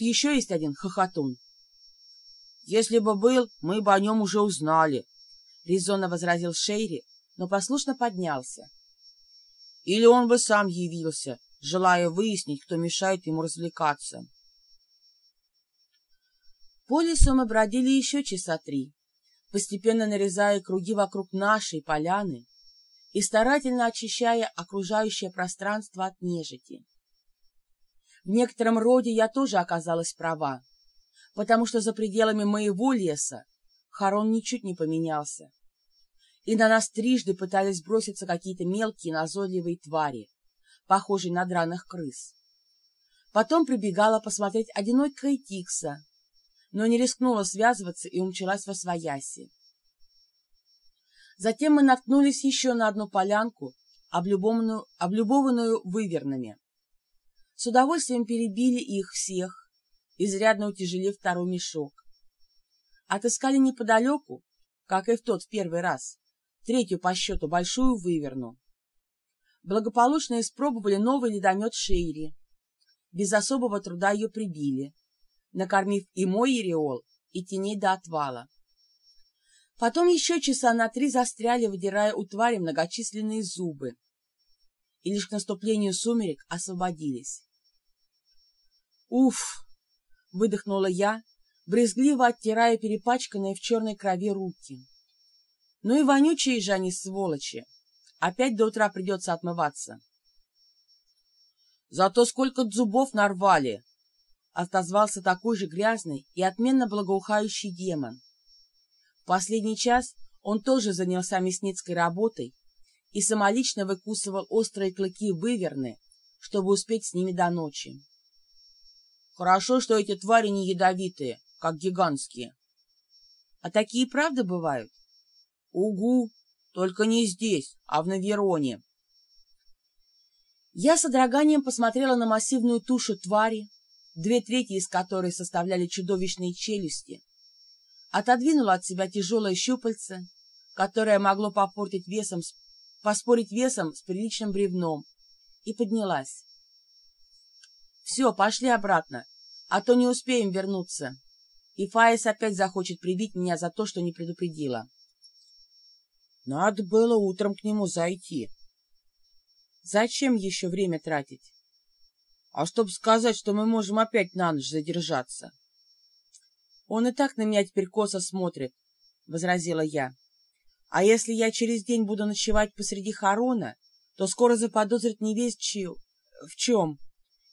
еще есть один хохотун. Если бы был, мы бы о нем уже узнали, — резонно возразил Шейри, но послушно поднялся. Или он бы сам явился, желая выяснить, кто мешает ему развлекаться. По лесу мы бродили еще часа три, постепенно нарезая круги вокруг нашей поляны и старательно очищая окружающее пространство от нежити. В некотором роде я тоже оказалась права, потому что за пределами моего леса Харон ничуть не поменялся, и на нас трижды пытались броситься какие-то мелкие назойливые твари, похожие на драных крыс. Потом прибегала посмотреть одинокая Тикса, но не рискнула связываться и умчалась во свояси. Затем мы наткнулись еще на одну полянку, облюбованную, облюбованную вывернами. С удовольствием перебили их всех, изрядно утяжелив второй мешок. Отыскали неподалеку, как и в тот в первый раз, третью по счету большую выверну. Благополучно испробовали новый ледомет Шейри. Без особого труда ее прибили, накормив и мой ереол, и теней до отвала. Потом еще часа на три застряли, выдирая у твари многочисленные зубы, и лишь к наступлению сумерек освободились. «Уф!» — выдохнула я, брезгливо оттирая перепачканные в черной крови руки. «Ну и вонючие же они, сволочи! Опять до утра придется отмываться!» «Зато сколько зубов нарвали!» — отозвался такой же грязный и отменно благоухающий демон. В последний час он тоже занялся мясницкой работой и самолично выкусывал острые клыки выверны, чтобы успеть с ними до ночи. Хорошо, что эти твари не ядовитые, как гигантские. А такие правда бывают? Угу, только не здесь, а в Навероне. Я с одраганием посмотрела на массивную тушу твари, две трети из которой составляли чудовищные челюсти, отодвинула от себя тяжелое щупальце, которое могло попортить весом, поспорить весом с приличным бревном, и поднялась. «Все, пошли обратно, а то не успеем вернуться, и Фаис опять захочет прибить меня за то, что не предупредила». «Надо было утром к нему зайти». «Зачем еще время тратить?» «А чтобы сказать, что мы можем опять на ночь задержаться». Он и так на меня теперь косо смотрит, — возразила я. А если я через день буду ночевать посреди хорона, то скоро заподозрит невесть чью... в чем,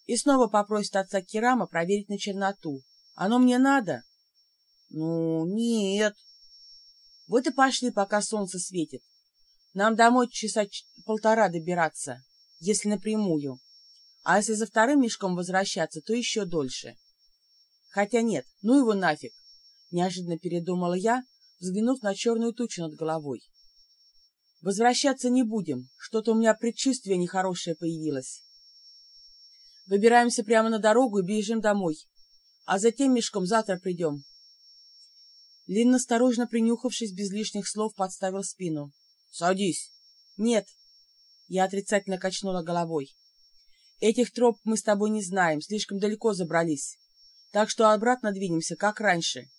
и снова попросит отца Кирама проверить на черноту. Оно мне надо? Ну, нет. Вот и пошли, пока солнце светит. Нам домой часа полтора добираться, если напрямую. А если за вторым мешком возвращаться, то еще дольше. Хотя нет, ну его нафиг, неожиданно передумала я, взглянув на черную тучу над головой. Возвращаться не будем, что-то у меня предчувствие нехорошее появилось. Выбираемся прямо на дорогу и бежим домой, а затем мешком завтра придем. Лин, осторожно принюхавшись без лишних слов, подставил спину. — Садись. — Нет. Я отрицательно качнула головой. Этих троп мы с тобой не знаем, слишком далеко забрались так что обратно двинемся, как раньше.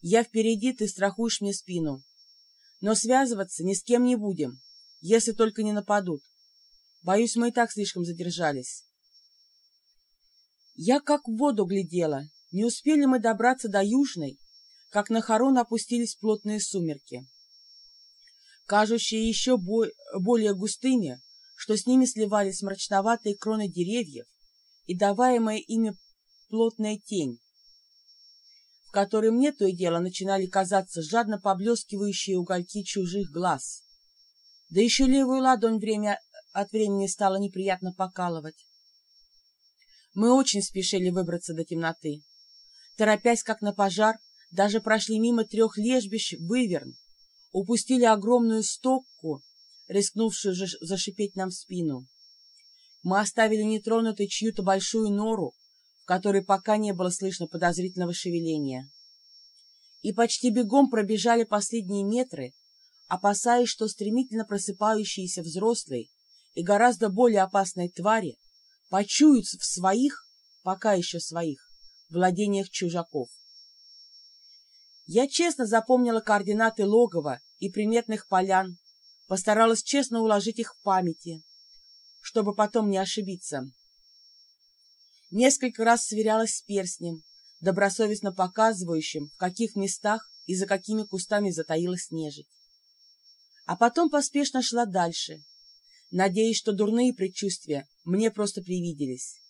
Я впереди, ты страхуешь мне спину. Но связываться ни с кем не будем, если только не нападут. Боюсь, мы и так слишком задержались. Я как в воду глядела. Не успели мы добраться до Южной, как на хорон опустились плотные сумерки. Кажущие еще бо более густыми, что с ними сливались мрачноватые кроны деревьев и даваемая ими плотная тень, в которой мне то и дело начинали казаться жадно поблескивающие угольки чужих глаз. Да еще левую ладонь время от времени стало неприятно покалывать. Мы очень спешили выбраться до темноты. Торопясь, как на пожар, даже прошли мимо трех лежбищ выверн, упустили огромную стокку, рискнувшую зашипеть нам в спину. Мы оставили нетронутой чью-то большую нору, в которой пока не было слышно подозрительного шевеления. И почти бегом пробежали последние метры, опасаясь, что стремительно просыпающиеся взрослые и гораздо более опасные твари почуют в своих, пока еще своих, владениях чужаков. Я честно запомнила координаты логова и приметных полян, постаралась честно уложить их в памяти, чтобы потом не ошибиться. Несколько раз сверялась с перстнем, добросовестно показывающим, в каких местах и за какими кустами затаилась нежить. А потом поспешно шла дальше, надеясь, что дурные предчувствия мне просто привиделись.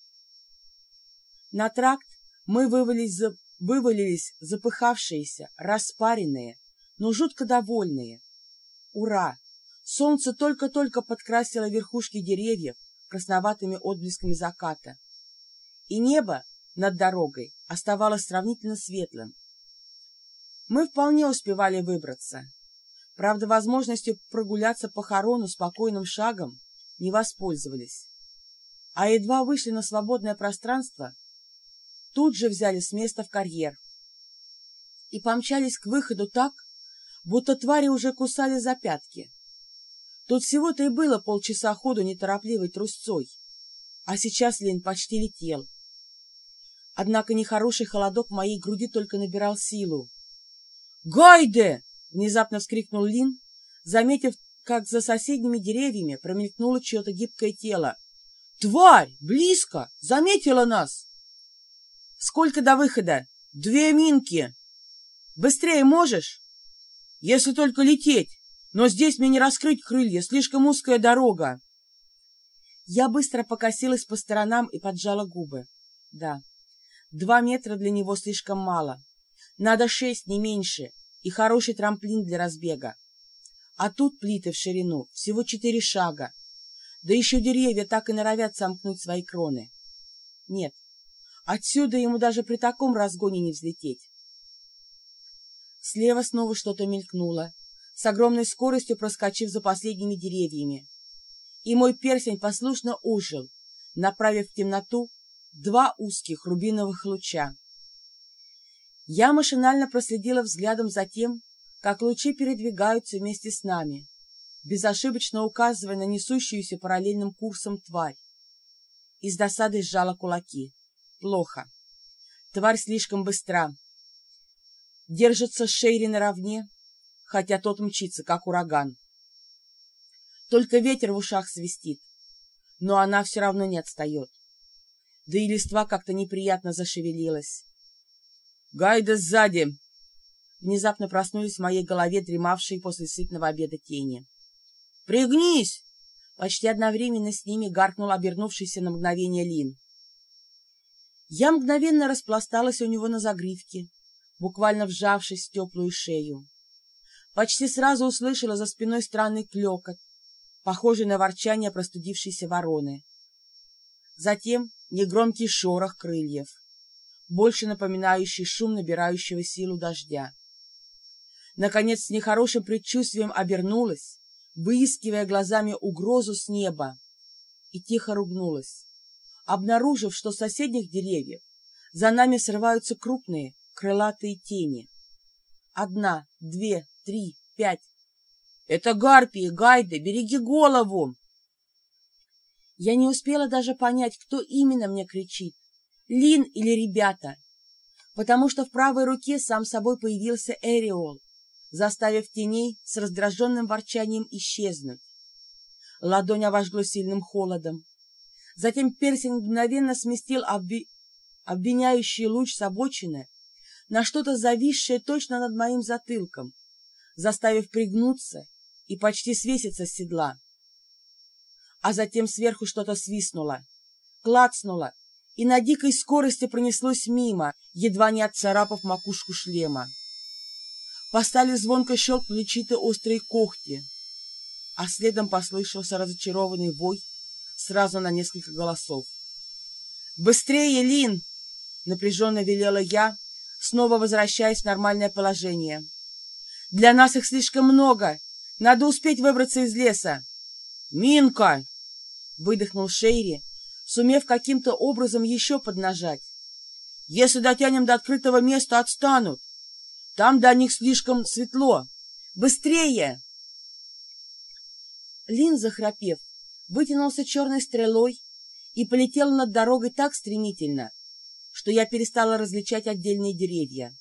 На тракт мы вывалились, за... вывалились запыхавшиеся, распаренные, но жутко довольные. Ура! Солнце только-только подкрасило верхушки деревьев красноватыми отблесками заката, и небо над дорогой оставалось сравнительно светлым. Мы вполне успевали выбраться. Правда, возможностью прогуляться по хорону спокойным шагом не воспользовались. А едва вышли на свободное пространство, тут же взяли с места в карьер и помчались к выходу так, будто твари уже кусали за пятки. Тут всего-то и было полчаса ходу неторопливой трусцой, а сейчас Лин почти летел. Однако нехороший холодок в моей груди только набирал силу. «Гайде!» — внезапно вскрикнул Лин, заметив, как за соседними деревьями промелькнуло чье-то гибкое тело. «Тварь! Близко! Заметила нас!» «Сколько до выхода?» «Две минки!» «Быстрее можешь?» «Если только лететь!» Но здесь мне не раскрыть крылья, слишком узкая дорога. Я быстро покосилась по сторонам и поджала губы. Да, два метра для него слишком мало. Надо шесть, не меньше, и хороший трамплин для разбега. А тут плиты в ширину, всего четыре шага. Да еще деревья так и норовят сомкнуть свои кроны. Нет, отсюда ему даже при таком разгоне не взлететь. Слева снова что-то мелькнуло, с огромной скоростью проскочив за последними деревьями. И мой перстень послушно ожил, направив в темноту два узких рубиновых луча. Я машинально проследила взглядом за тем, как лучи передвигаются вместе с нами, безошибочно указывая на несущуюся параллельным курсом тварь. И с досадой сжала кулаки. Плохо. Тварь слишком быстра. Держится Шейри наравне, хотя тот мчится, как ураган. Только ветер в ушах свистит, но она все равно не отстает. Да и листва как-то неприятно зашевелилась. «Гайда сзади!» Внезапно проснулись в моей голове дремавшие после сытного обеда тени. «Пригнись!» Почти одновременно с ними гаркнул обернувшийся на мгновение Лин. Я мгновенно распласталась у него на загривке, буквально вжавшись в теплую шею почти сразу услышала за спиной странный клекот, похожий на ворчание простудившейся вороны. Затем негромкий шорох крыльев, больше напоминающий шум набирающего силу дождя. Наконец, с нехорошим предчувствием обернулась, выискивая глазами угрозу с неба, и тихо ругнулась, обнаружив, что с соседних деревьев за нами срываются крупные крылатые тени. Одна, две, три, пять. Это гарпии, гайды, береги голову! Я не успела даже понять, кто именно мне кричит, Лин или ребята, потому что в правой руке сам собой появился Эриол, заставив теней с раздраженным ворчанием исчезнуть. Ладонь обожгло сильным холодом. Затем персинг мгновенно сместил обви... обвиняющий луч с обочины на что-то зависшее точно над моим затылком, заставив пригнуться и почти свеситься с седла. А затем сверху что-то свистнуло, клацнуло, и на дикой скорости пронеслось мимо, едва не отцарапав макушку шлема. По стали звонко щелкнули чьи-то острые когти, а следом послышался разочарованный вой сразу на несколько голосов. «Быстрее, Лин!» — напряженно велела я, снова возвращаясь в нормальное положение. Для нас их слишком много. Надо успеть выбраться из леса. «Минка!» — выдохнул Шейри, сумев каким-то образом еще поднажать. «Если дотянем до открытого места, отстанут. Там до них слишком светло. Быстрее!» Лин, захрапев, вытянулся черной стрелой и полетел над дорогой так стремительно, что я перестала различать отдельные деревья.